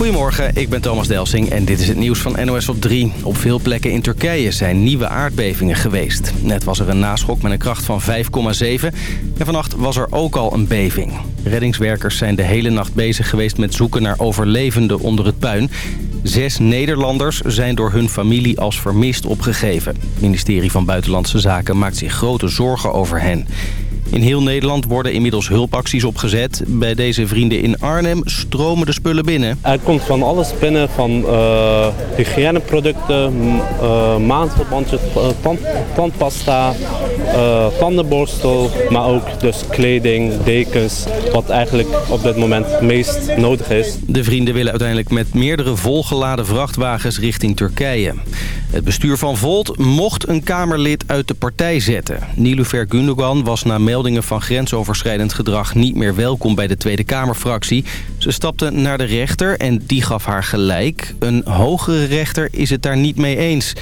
Goedemorgen, ik ben Thomas Delsing en dit is het nieuws van NOS op 3. Op veel plekken in Turkije zijn nieuwe aardbevingen geweest. Net was er een naschok met een kracht van 5,7 en vannacht was er ook al een beving. Reddingswerkers zijn de hele nacht bezig geweest met zoeken naar overlevenden onder het puin. Zes Nederlanders zijn door hun familie als vermist opgegeven. Het ministerie van Buitenlandse Zaken maakt zich grote zorgen over hen. In heel Nederland worden inmiddels hulpacties opgezet. Bij deze vrienden in Arnhem stromen de spullen binnen. Er komt van alles binnen, van uh, hygiëneproducten, uh, maandverbandjes, tand, tandpasta, tandenborstel, maar ook dus kleding, dekens, wat eigenlijk op dit moment het meest nodig is. De vrienden willen uiteindelijk met meerdere volgeladen vrachtwagens richting Turkije. Het bestuur van Volt mocht een Kamerlid uit de partij zetten. Nilufer Gundogan was na meldingen van grensoverschrijdend gedrag niet meer welkom bij de Tweede Kamerfractie. Ze stapte naar de rechter en die gaf haar gelijk. Een hogere rechter is het daar niet mee eens.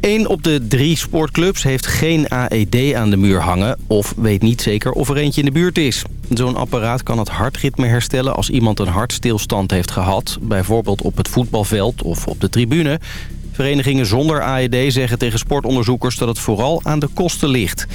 Eén op de drie sportclubs heeft geen AED aan de muur hangen... of weet niet zeker of er eentje in de buurt is. Zo'n apparaat kan het hartritme herstellen als iemand een hartstilstand heeft gehad... bijvoorbeeld op het voetbalveld of op de tribune. Verenigingen zonder AED zeggen tegen sportonderzoekers dat het vooral aan de kosten ligt.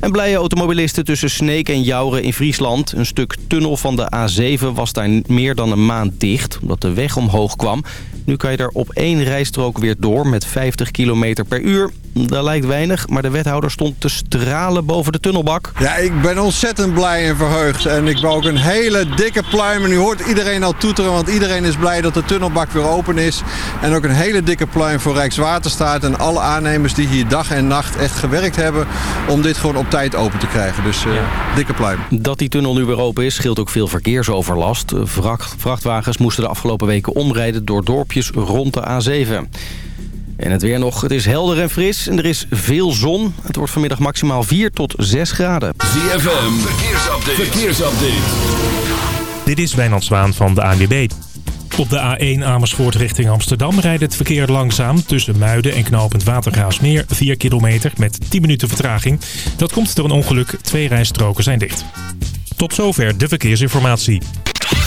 En blije automobilisten tussen Sneek en Jouren in Friesland. Een stuk tunnel van de A7 was daar meer dan een maand dicht, omdat de weg omhoog kwam. Nu kan je er op één rijstrook weer door met 50 km per uur. Dat lijkt weinig, maar de wethouder stond te stralen boven de tunnelbak. Ja, ik ben ontzettend blij en verheugd. En ik wou ook een hele dikke pluim. En nu hoort iedereen al toeteren, want iedereen is blij dat de tunnelbak weer open is. En ook een hele dikke pluim voor Rijkswaterstaat en alle aannemers die hier dag en nacht echt gewerkt hebben... om dit gewoon op tijd open te krijgen. Dus uh, dikke pluim. Dat die tunnel nu weer open is, scheelt ook veel verkeersoverlast. Vracht, vrachtwagens moesten de afgelopen weken omrijden door dorpjes rond de A7. En het weer nog. Het is helder en fris en er is veel zon. Het wordt vanmiddag maximaal 4 tot 6 graden. ZFM, verkeersupdate. verkeersupdate. Dit is Wijnand Zwaan van de ANWB. Op de A1 Amersfoort richting Amsterdam rijdt het verkeer langzaam... tussen Muiden en knooppunt Watergraafsmeer 4 kilometer met 10 minuten vertraging. Dat komt door een ongeluk. Twee rijstroken zijn dicht. Tot zover de verkeersinformatie.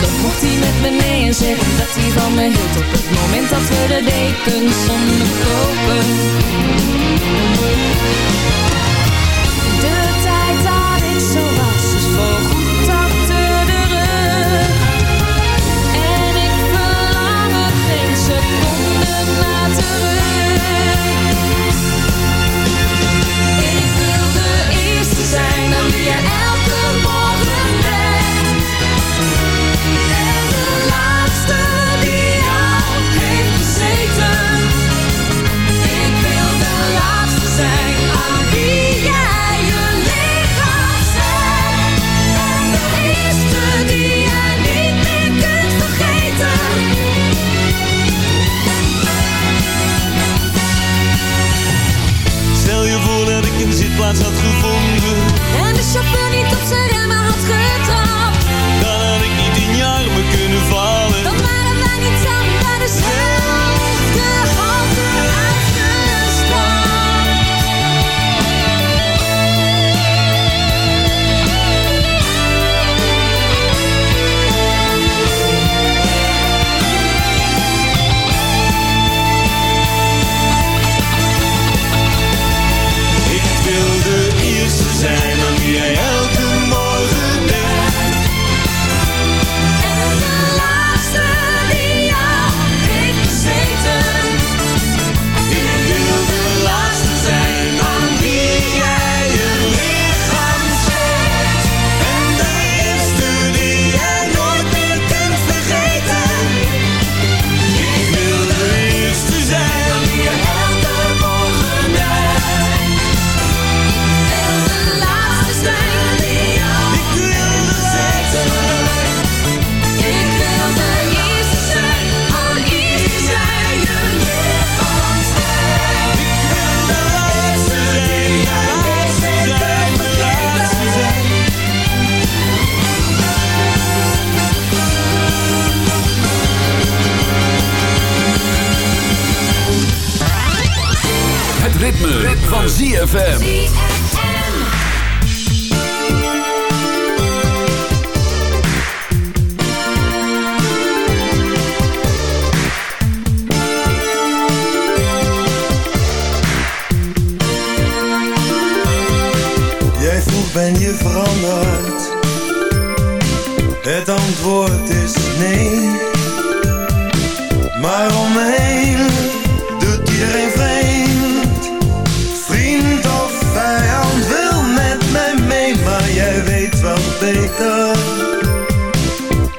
Dan mocht hij met me mee en zeggen dat hij van me hield Op het moment dat we de dekens onderkropen. De tijd daar is zo was, dus is voorgoed achter de rug. En ik verlang het geen seconde naar terug. Ik wil de eerste zijn. Zit zitplaats had gevonden.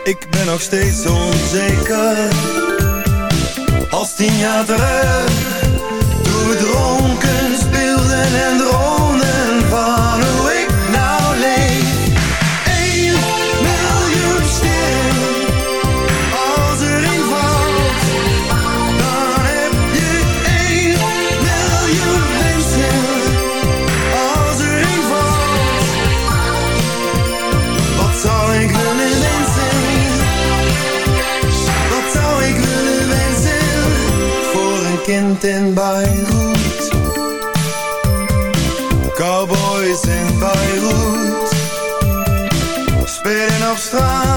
Ik ben nog steeds onzeker. Als tien jaar terug Toen we dronken speelden en droomden. op straat.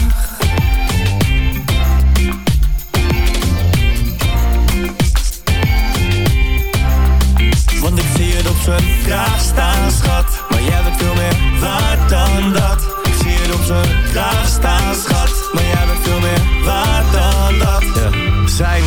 Kraag staan, schat. Maar jij bent veel meer waard dan dat. Ik zie het op zijn kraag staan, schat. Maar jij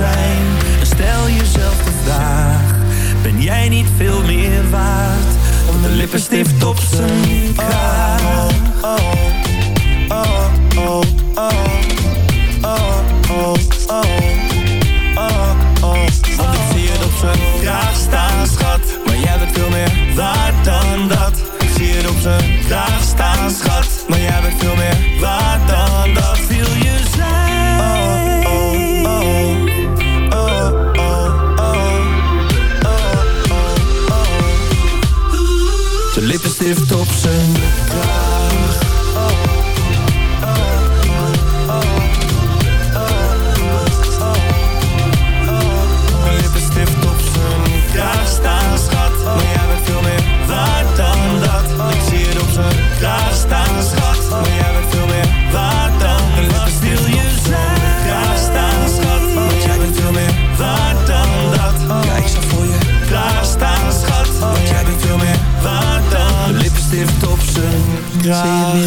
En stel jezelf de vraag: ben jij niet veel meer waard? Dan de lippenstift op zijn kraag?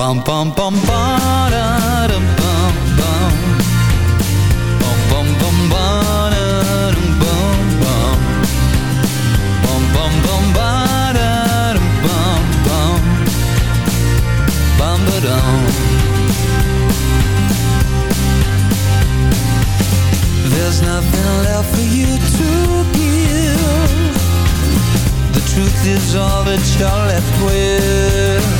Bum bum bum ba da dum bum bum. Bum bum bum ba da bum. Bum Bum bum bum bum bum. Bum There's nothing left for you to give. The truth is all that you're left with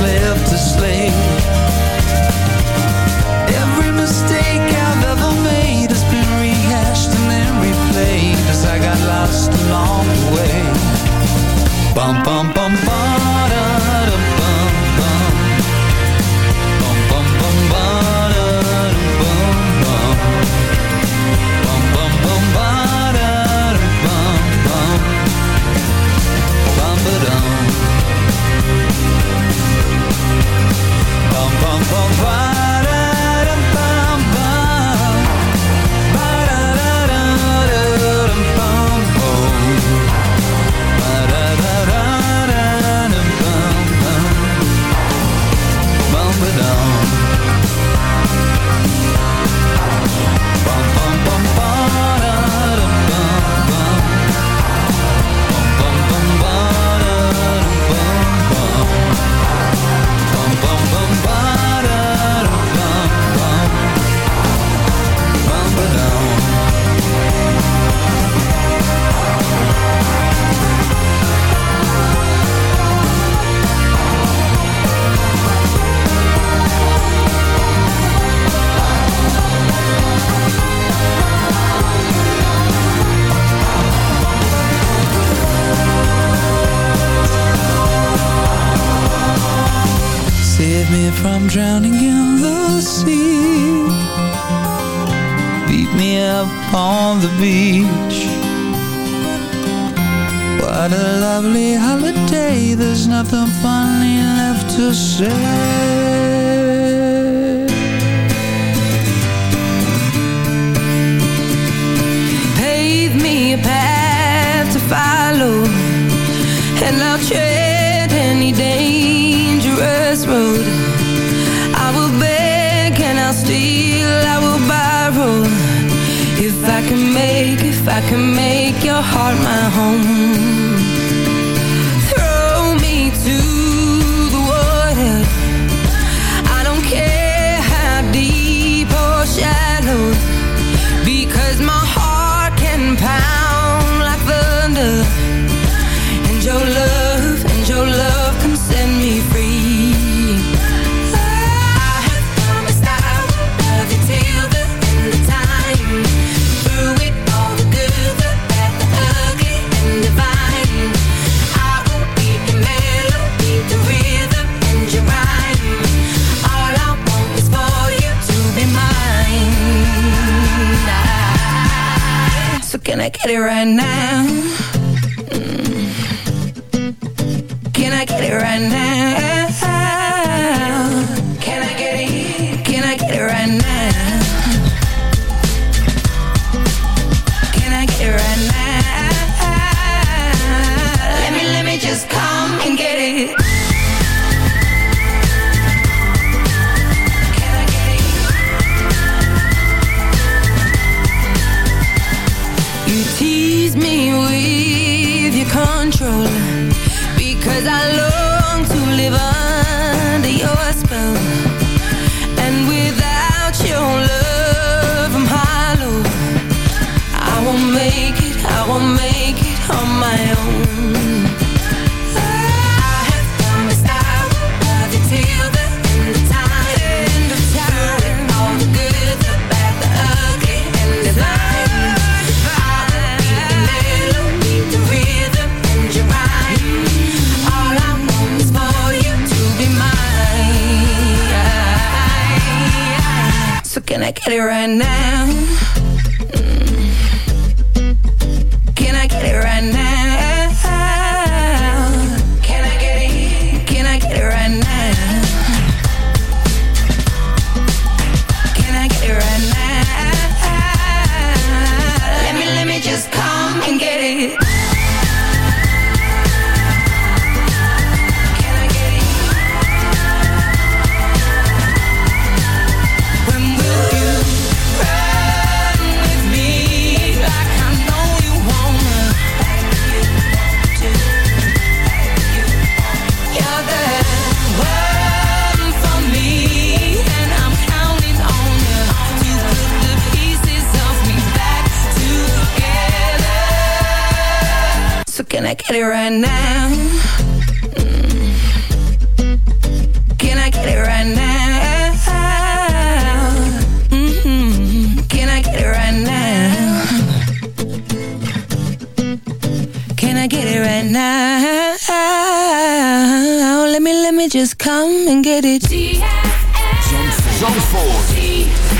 left to slay. Every mistake I've ever made has been rehashed and then replayed as I got lost along the way. Bum bum bum ba van get it. Zandvoort.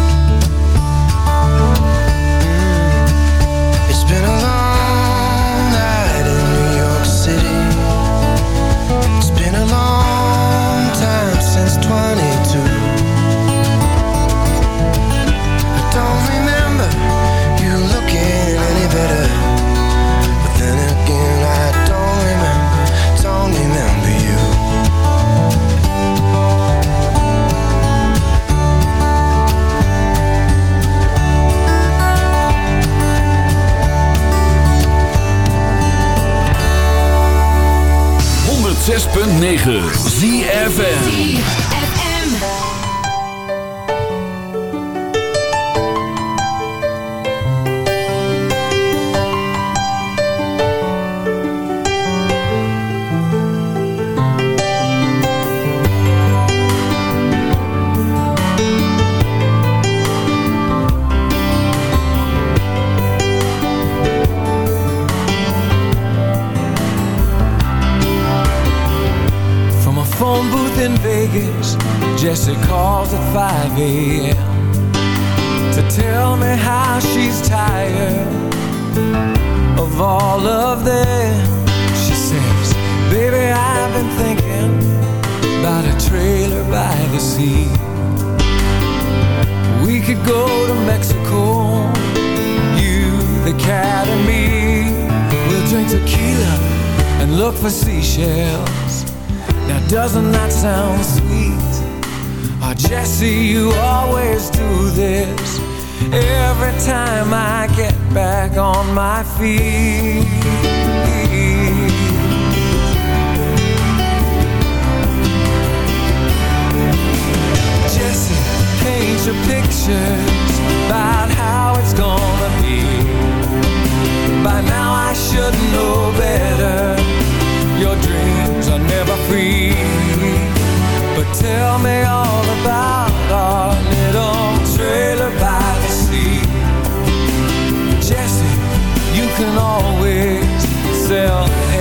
9 106.9 ZFN 5 feel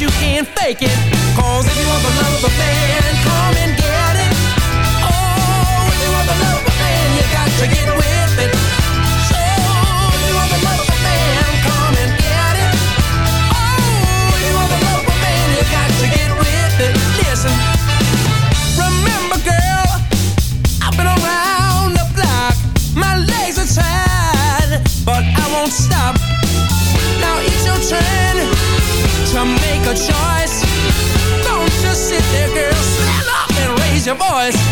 you can't fake it. Cause if you want the love of a man, come and get choice. Don't just sit there, girl. Stand up and raise your voice.